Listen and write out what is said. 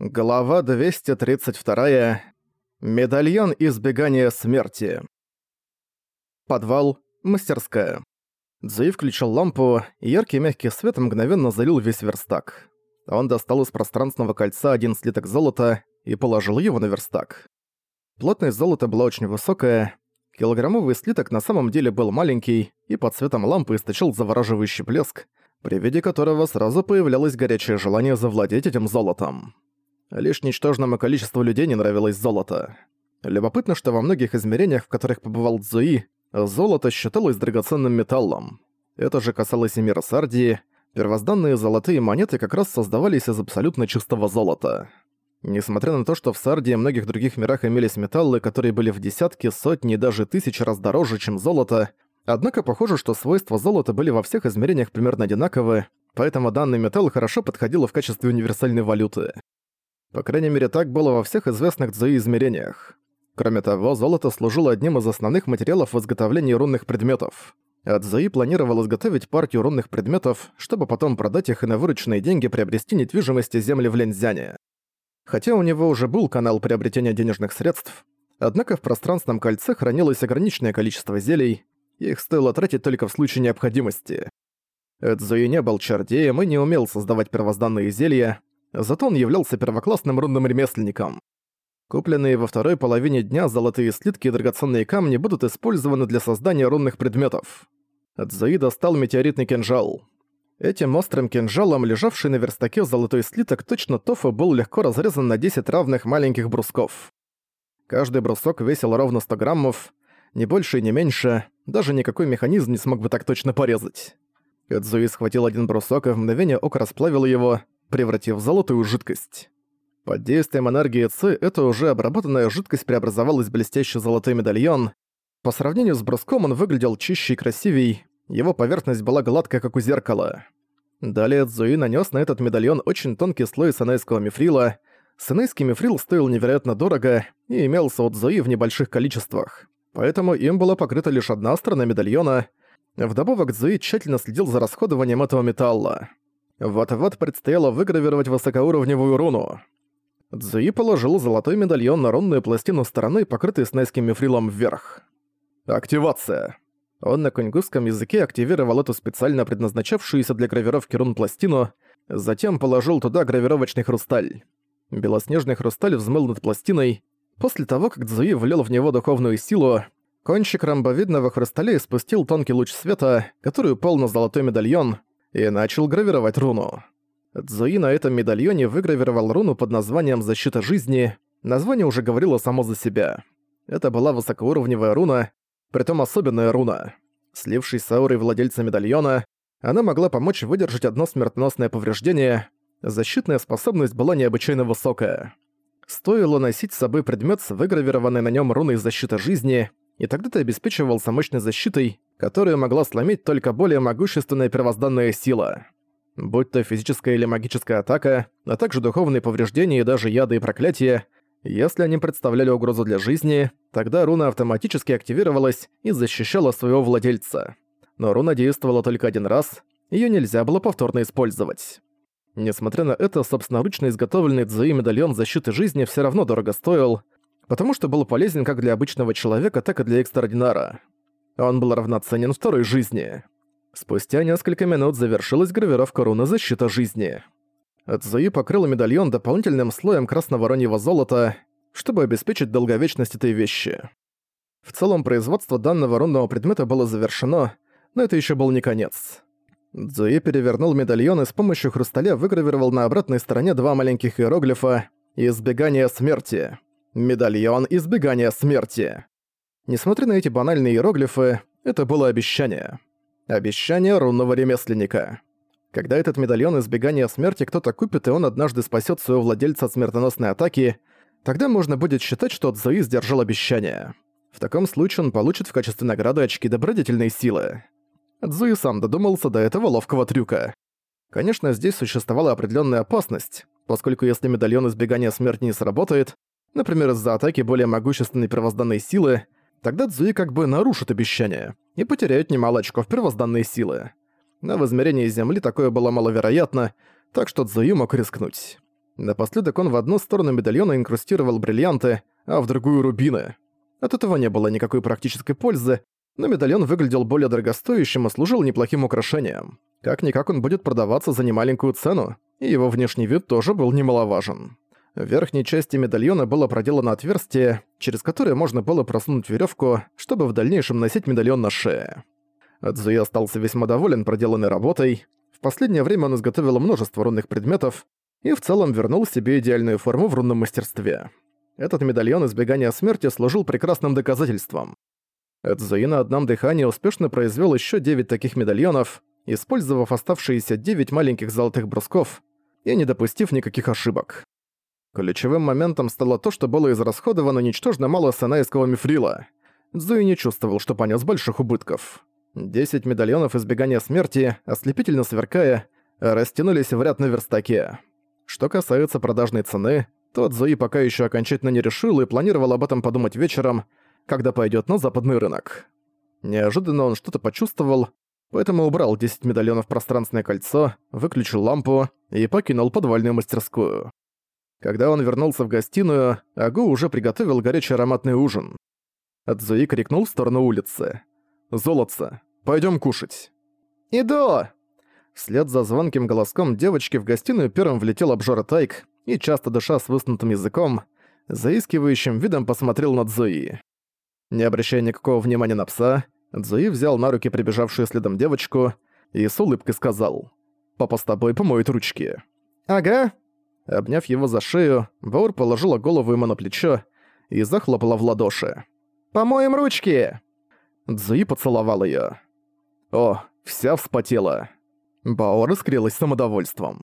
Глава 232. Медальон избегания смерти. Подвал. Мастерская. Цзуи включил лампу, и яркий мягкий свет мгновенно залил весь верстак. Он достал из пространственного кольца один слиток золота и положил его на верстак. Плотность золота была очень высокая, килограммовый слиток на самом деле был маленький и под светом лампы источил завораживающий блеск, при виде которого сразу появлялось горячее желание завладеть этим золотом. Лишь ничтожному количеству людей не нравилось золото. Любопытно, что во многих измерениях, в которых побывал Цзуи, золото считалось драгоценным металлом. Это же касалось и мира Сардии. Первозданные золотые монеты как раз создавались из абсолютно чистого золота. Несмотря на то, что в Сардии и многих других мирах имелись металлы, которые были в десятки, сотни и даже тысячи раз дороже, чем золото, однако похоже, что свойства золота были во всех измерениях примерно одинаковы, поэтому данный металл хорошо подходил в качестве универсальной валюты. По крайней мере, так было во всех известных Цзуи измерениях. Кроме того, золото служило одним из основных материалов в изготовлении рунных предметов. А Цзуи планировал изготовить партию рунных предметов, чтобы потом продать их и на вырученные деньги приобрести недвижимость и земли в Лензяне. Хотя у него уже был канал приобретения денежных средств, однако в пространственном кольце хранилось ограниченное количество зелий, их стоило тратить только в случае необходимости. Эдзуи не был чародеем и не умел создавать первозданные зелья, зато он являлся первоклассным рунным ремесленником. Купленные во второй половине дня золотые слитки и драгоценные камни будут использованы для создания рунных предметов. Цзуи достал метеоритный кинжал. Этим острым кинжалом, лежавший на верстаке золотой слиток, точно тофу был легко разрезан на 10 равных маленьких брусков. Каждый брусок весил ровно 100 граммов, не больше и не меньше, даже никакой механизм не смог бы так точно порезать. Эдзуи схватил один брусок и в мгновение ока расплавил его, превратив в золотую жидкость. Под действием энергии Ци эта уже обработанная жидкость преобразовалась в блестящий золотой медальон. По сравнению с бруском он выглядел чище и красивей, его поверхность была гладкая, как у зеркала. Далее Цзуи нанес на этот медальон очень тонкий слой санайского мифрила. Санайский мифрил стоил невероятно дорого и имелся у Цзуи в небольших количествах. Поэтому им была покрыта лишь одна сторона медальона. Вдобавок Цзуи тщательно следил за расходованием этого металла. Вот-вот предстояло выгравировать высокоуровневую руну. Цзуи положил золотой медальон на рунную пластину стороны, покрытой снайским мифрилом вверх. Активация. Он на кунгусском языке активировал эту специально предназначавшуюся для гравировки рун пластину, затем положил туда гравировочный хрусталь. Белоснежный хрусталь взмыл над пластиной. После того, как Цзуи влил в него духовную силу, кончик ромбовидного хрусталя испустил тонкий луч света, который упал на золотой медальон, и начал гравировать руну. Цзуи на этом медальоне выгравировал руну под названием «Защита жизни». Название уже говорило само за себя. Это была высокоуровневая руна, притом особенная руна. Слившись с аурой владельца медальона, она могла помочь выдержать одно смертоносное повреждение. Защитная способность была необычайно высокая. Стоило носить с собой предмет с выгравированной на нем руной защиты жизни, и тогда ты обеспечивался мощной защитой, которую могла сломить только более могущественная первозданная сила. Будь то физическая или магическая атака, а также духовные повреждения и даже яды и проклятия, если они представляли угрозу для жизни, тогда руна автоматически активировалась и защищала своего владельца. Но руна действовала только один раз, ее нельзя было повторно использовать. Несмотря на это, собственноручно изготовленный Цзуи медальон защиты жизни все равно дорого стоил, потому что был полезен как для обычного человека, так и для экстраординара. Он был равноценен второй жизни. Спустя несколько минут завершилась гравировка руны «Защита жизни». Цзуи покрыл медальон дополнительным слоем красного-вороньего золота, чтобы обеспечить долговечность этой вещи. В целом, производство данного рунного предмета было завершено, но это еще был не конец. Цзуи перевернул медальон и с помощью хрусталя выгравировал на обратной стороне два маленьких иероглифа «Избегание смерти». Медальон избегания смерти. Несмотря на эти банальные иероглифы, это было обещание. Обещание рунного ремесленника. Когда этот медальон избегания смерти кто-то купит, и он однажды спасет своего владельца от смертоносной атаки, тогда можно будет считать, что Цзуи сдержал обещание. В таком случае он получит в качестве награды очки добродетельной силы. Цзуи сам додумался до этого ловкого трюка. Конечно, здесь существовала определенная опасность, поскольку если медальон избегания смерти не сработает, например, из-за атаки более могущественной первозданной силы, тогда Цзуи как бы нарушит обещание и потеряет немало очков первозданной силы. Но в измерении Земли такое было маловероятно, так что Цзуи мог рискнуть. Напоследок он в одну сторону медальона инкрустировал бриллианты, а в другую — рубины. От этого не было никакой практической пользы, но медальон выглядел более дорогостоящим и служил неплохим украшением. Как-никак он будет продаваться за немаленькую цену, и его внешний вид тоже был немаловажен. В верхней части медальона было проделано отверстие, через которое можно было просунуть веревку, чтобы в дальнейшем носить медальон на шее. Цзуи остался весьма доволен проделанной работой. В последнее время он изготовил множество рунных предметов и в целом вернул себе идеальную форму в рунном мастерстве. Этот медальон избегания смерти служил прекрасным доказательством. Цзуи на одном дыхании успешно произвел еще 9 таких медальонов, использовав оставшиеся 9 маленьких золотых брусков и не допустив никаких ошибок. Ключевым моментом стало то, что было израсходовано ничтожно мало санайского мифрила. Цзуи не чувствовал, что понес больших убытков. Десять медальонов избегания смерти, ослепительно сверкая, растянулись в ряд на верстаке. Что касается продажной цены, то Цзуи пока еще окончательно не решил и планировал об этом подумать вечером, когда пойдет на западный рынок. Неожиданно он что-то почувствовал, поэтому убрал 10 медальонов в пространственное кольцо, выключил лампу и покинул подвальную мастерскую. Когда он вернулся в гостиную, Агу уже приготовил горячий ароматный ужин. Адзуи крикнул в сторону улицы. «Золотце, пойдем кушать». «Иду!» Вслед за звонким голоском девочки в гостиную первым влетел обжора Тайк и, часто дыша с высунутым языком, заискивающим видом посмотрел на Цзуи. Не обращая никакого внимания на пса, Цзуи взял на руки прибежавшую следом девочку и с улыбкой сказал «Папа с тобой помоет ручки». «Ага», Обняв его за шею, Баур положила голову ему на плечо и захлопала в ладоши. «Помоем ручки!» Цзуи поцеловал её. О, вся вспотела. Баор искрилась самодовольством.